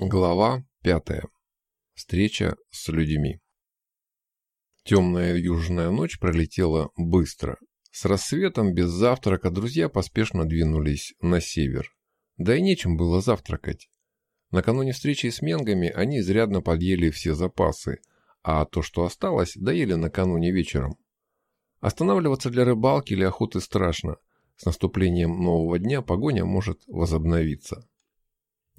Глава пятая. Встреча с людьми. Темная южная ночь пролетела быстро. С рассветом, без завтрака, друзья поспешно двинулись на север. Да и нечем было завтракать. Накануне встречи с менгами они изрядно подъели все запасы, а то, что осталось, доели накануне вечером. Останавливаться для рыбалки или охоты страшно. С наступлением нового дня погоня может возобновиться.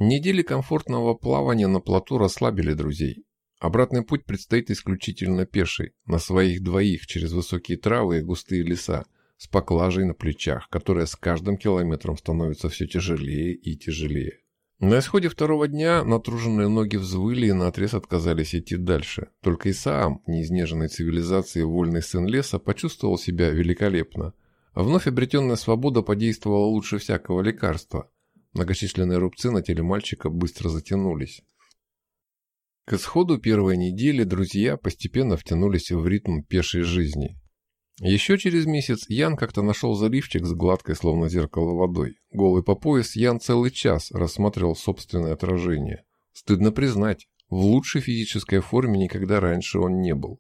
Недели комфортного плавания на плоту расслабили друзей. Обратный путь предстоит исключительно пеший, на своих двоих через высокие травы и густые леса, с поклажей на плечах, которая с каждым километром становится все тяжелее и тяжелее. На исходе второго дня натруженные ноги взвыли и наотрез отказались идти дальше. Только Исаам, неизнеженной цивилизации вольный сын леса, почувствовал себя великолепно. Вновь обретенная свобода подействовала лучше всякого лекарства – Многочисленные рубцы на теле мальчика быстро затянулись. К исходу первой недели друзья постепенно втянулись в ритм пешей жизни. Еще через месяц Ян как-то нашел заливчик с гладкой, словно зеркало, водой. Голый по пояс Ян целый час рассматривал собственное отражение. Стыдно признать, в лучшей физической форме никогда раньше он не был.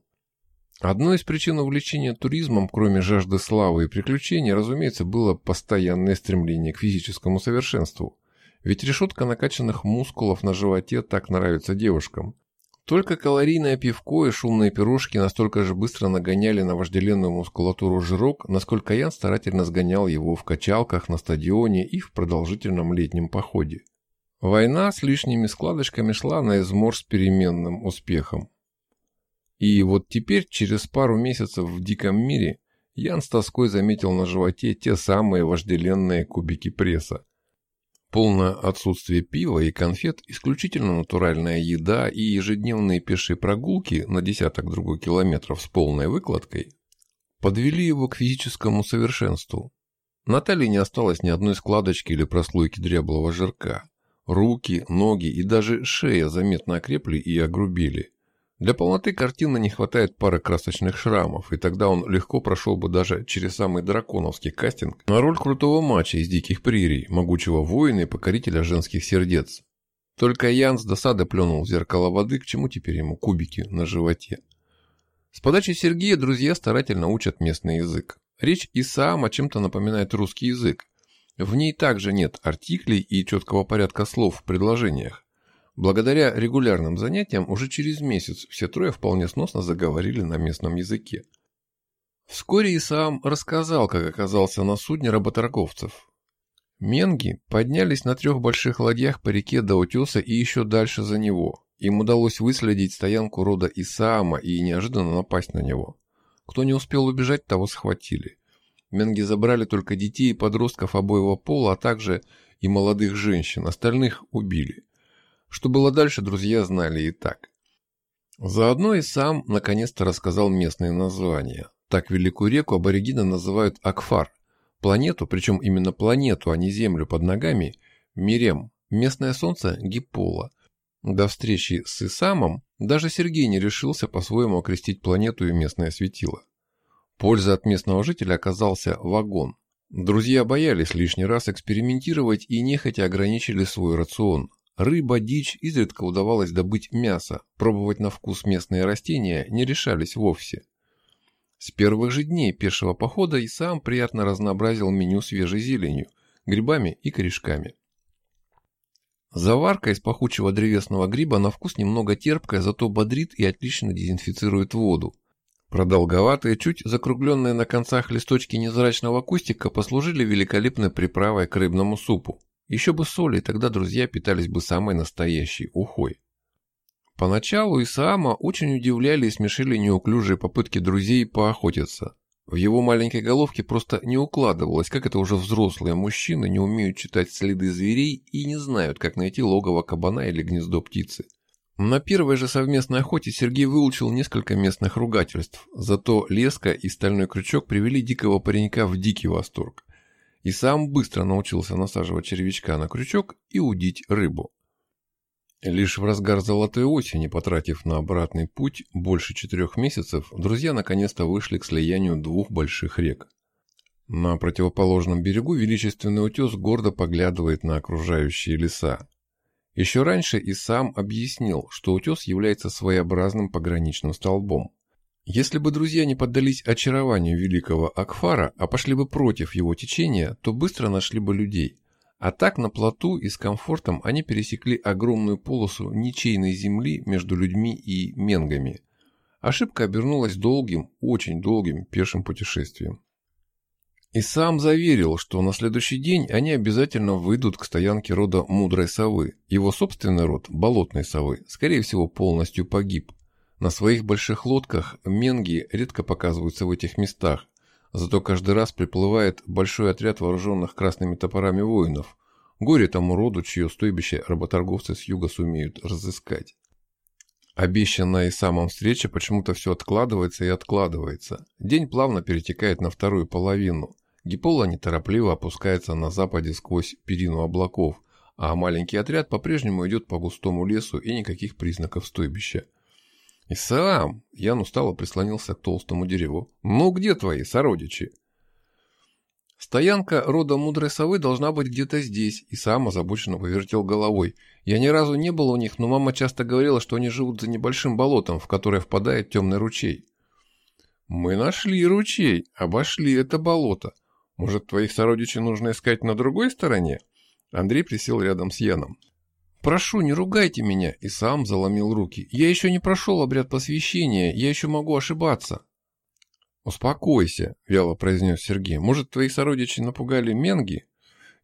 Одной из причин увлечения туризмом, кроме жажды славы и приключений, разумеется, было постоянное стремление к физическому совершенству. Ведь решетка накачанных мускулов на животе так нравится девушкам. Только калорийное пивко и шумные пирожки настолько же быстро нагоняли на вожделенную мускулатуру жирок, насколько Ян старательно сгонял его в качалках, на стадионе и в продолжительном летнем походе. Война с лишними складочками шла на измор с переменным успехом. И вот теперь, через пару месяцев в диком мире, Ян с тоской заметил на животе те самые вожделенные кубики пресса. Полное отсутствие пива и конфет, исключительно натуральная еда и ежедневные пешие прогулки на десяток другой километров с полной выкладкой подвели его к физическому совершенству. На талии не осталось ни одной складочки или прослойки дряблого жирка. Руки, ноги и даже шея заметно окрепли и огрубели – для полноты картины не хватает пары красочных шрамов, и тогда он легко прошел бы даже через самый драконовский кастинг на роль крутого мача из диких прерий, могучего воина и покорителя женских сердец. Только Ян с досады плюнул в зеркало воды, к чему теперь ему кубики на животе. С подачи Сергея друзья старательно учат местный язык. Речь Исаама чем-то напоминает русский язык. В ней также нет артиклей и четкого порядка слов в предложениях. Благодаря регулярным занятиям уже через месяц все трое вполне сносно заговорили на местном языке. Вскоре и сам рассказал, как оказался на судне работорговцев. Менги поднялись на трех больших ладьях по реке до утеса и еще дальше за него. Им удалось выследить стоянку рода Исаама и неожиданно напасть на него. Кто не успел убежать, того схватили. Менги забрали только детей и подростков обоего пола, а также и молодых женщин, остальных убили. Что было дальше, друзья знали и так. Заодно и сам наконец-то рассказал местные названия. Так великую реку аборигены называют Акфар. Планету, причем именно планету, а не Землю под ногами, Мирем. Местное солнце – Гипола. До встречи с Исамом даже Сергей не решился по-своему окрестить планету и местное светило. Польза от местного жителя оказался вагон. Друзья боялись лишний раз экспериментировать и нехотя ограничили свой рацион. Рыба, дичь, изредка удавалось добыть мясо, пробовать на вкус местные растения не решались вовсе. С первых же дней пешего похода и сам приятно разнообразил меню свежей зеленью, грибами и корешками. Заварка из пахучего древесного гриба на вкус немного терпкая, зато бодрит и отлично дезинфицирует воду. Продолговатые, чуть закругленные на концах листочки незрачного кустика послужили великолепной приправой к рыбному супу. Еще бы соли, тогда друзья питались бы самой настоящей ухой. Поначалу Исаама очень удивляли и смешили неуклюжие попытки друзей поохотиться. В его маленькой головке просто не укладывалось, как это уже взрослые мужчины не умеют читать следы зверей и не знают, как найти логово кабана или гнездо птицы. На первой же совместной охоте Сергей выучил несколько местных ругательств, зато леска и стальной крючок привели дикого паренька в дикий восторг и сам быстро научился насаживать червячка на крючок и удить рыбу. Лишь в разгар золотой осени, потратив на обратный путь больше четырех месяцев, друзья наконец-то вышли к слиянию двух больших рек. На противоположном берегу величественный утес гордо поглядывает на окружающие леса. Еще раньше и сам объяснил, что утес является своеобразным пограничным столбом. Если бы друзья не поддались очарованию великого Акфара, а пошли бы против его течения, то быстро нашли бы людей. А так на плоту и с комфортом они пересекли огромную полосу ничейной земли между людьми и менгами. Ошибка обернулась долгим, очень долгим пешим путешествием. И сам заверил, что на следующий день они обязательно выйдут к стоянке рода мудрой совы. Его собственный род, болотной совы, скорее всего полностью погиб. На своих больших лодках менги редко показываются в этих местах, зато каждый раз приплывает большой отряд вооруженных красными топорами воинов. Горе тому роду, чье стойбище работорговцы с юга сумеют разыскать. Обещанная и самом встреча почему-то все откладывается и откладывается. День плавно перетекает на вторую половину. Гипола неторопливо опускается на западе сквозь перину облаков, а маленький отряд по-прежнему идет по густому лесу и никаких признаков стойбища. «И сам!» – Ян устало прислонился к толстому дереву. «Ну где твои сородичи?» Стоянка рода мудрой совы должна быть где-то здесь, и сам озабоченно повертел головой. Я ни разу не был у них, но мама часто говорила, что они живут за небольшим болотом, в которое впадает темный ручей. Мы нашли ручей, обошли это болото. Может, твоих сородичей нужно искать на другой стороне? Андрей присел рядом с Яном. «Прошу, не ругайте меня!» И сам заломил руки. «Я еще не прошел обряд посвящения, я еще могу ошибаться!» «Успокойся», — вяло произнес Сергей. «Может, твои сородичи напугали менги?»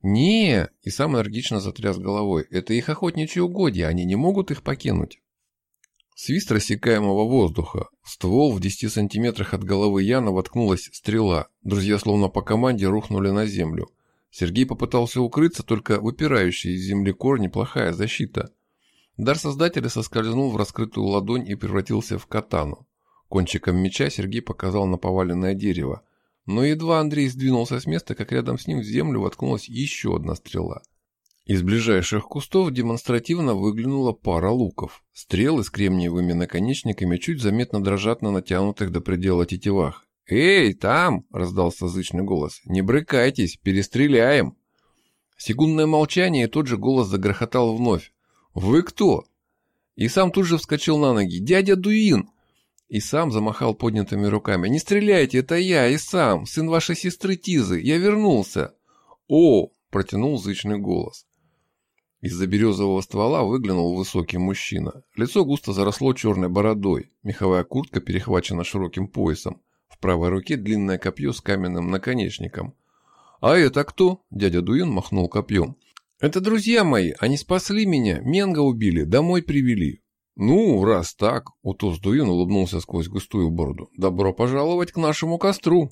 «Не!» — и сам энергично затряс головой. «Это их охотничьи угодья, они не могут их покинуть». Свист рассекаемого воздуха. Ствол в 10 сантиметрах от головы Яна воткнулась стрела. Друзья словно по команде рухнули на землю. Сергей попытался укрыться, только выпирающая из земли корни плохая защита. Дар создателя соскользнул в раскрытую ладонь и превратился в катану. Кончиком меча Сергей показал на поваленное дерево. Но едва Андрей сдвинулся с места, как рядом с ним в землю воткнулась еще одна стрела – из ближайших кустов демонстративно выглянула пара луков. Стрелы с кремниевыми наконечниками чуть заметно дрожат на натянутых до предела тетивах. «Эй, там!» – раздался зычный голос. «Не брыкайтесь, перестреляем!» Секундное молчание, и тот же голос загрохотал вновь. «Вы кто?» И сам тут же вскочил на ноги. «Дядя Дуин!» И сам замахал поднятыми руками. «Не стреляйте, это я, и сам, сын вашей сестры Тизы, я вернулся!» «О!» – протянул зычный голос. Из-за березового ствола выглянул высокий мужчина. Лицо густо заросло черной бородой, меховая куртка перехвачена широким поясом. Правой руке длинное копье с каменным наконечником. «А это кто?» – дядя Дуин махнул копьем. «Это друзья мои, они спасли меня, Менга убили, домой привели». «Ну, раз так», – Утус Дуин улыбнулся сквозь густую бороду, – «добро пожаловать к нашему костру».